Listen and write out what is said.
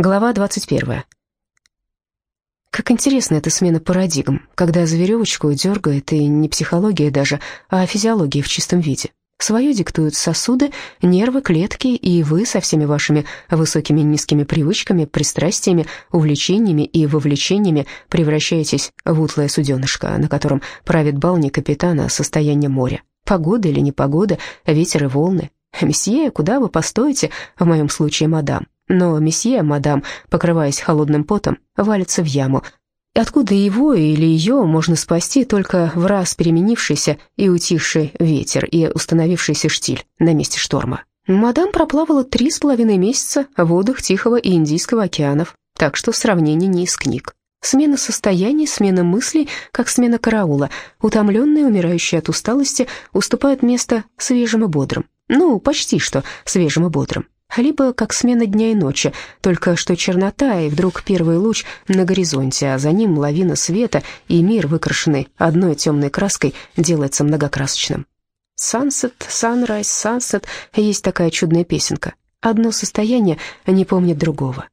Глава 21. Как интересна эта смена парадигм, когда за веревочку дергает и не психология даже, а физиология в чистом виде. Свое диктуют сосуды, нервы, клетки, и вы со всеми вашими высокими и низкими привычками, пристрастиями, увлечениями и вовлечениями превращаетесь в утлое суденышко, на котором правит бал не капитана, состояние моря. Погода или непогода, ветер и волны. Месье, куда вы постоите, в моем случае мадам? Но месье, мадам, покрываясь холодным потом, валится в яму. Откуда его или ее можно спасти только в раз переменившийся и утихший ветер и установившийся штиль на месте шторма? Мадам проплавала три с половиной месяца в водах Тихого и Индийского океанов, так что сравнение не из книг. Смена состояний, смена мыслей, как смена караула. Утомленные, умирающие от усталости, уступают место свежим и бодрым. Ну, почти что свежим и бодрым либо как смена дня и ночи, только что чернота и вдруг первый луч на горизонте, а за ним лавина света, и мир, выкрашенный одной темной краской, делается многокрасочным. «Sunset, sunrise, sunset» — есть такая чудная песенка. Одно состояние не помнит другого.